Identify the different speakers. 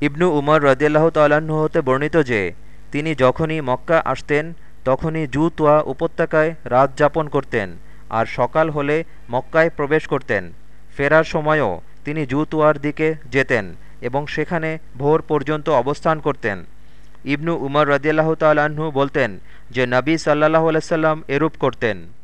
Speaker 1: ইবনু উমর রদিয়াল্লাহ তাল্লাহ্ন হতে বর্ণিত যে, তিনি যখনই মক্কা আসতেন, তখনই জুতোয়া উপত্যকায় রাত যাপন করতেন আর সকাল হলে মক্কায় প্রবেশ করতেন। ফেরার সময়ও তিনি জুতুয়ার দিকে যেতেন এবং সেখানে ভোর পর্যন্ত অবস্থান করতেন। ইবনু উমর রদিয়াল্লাহ তাল্লাহ্ন বলতেন যে, নবী সাল্লাহ আলাইসাল্লাম এরূপ করতেন।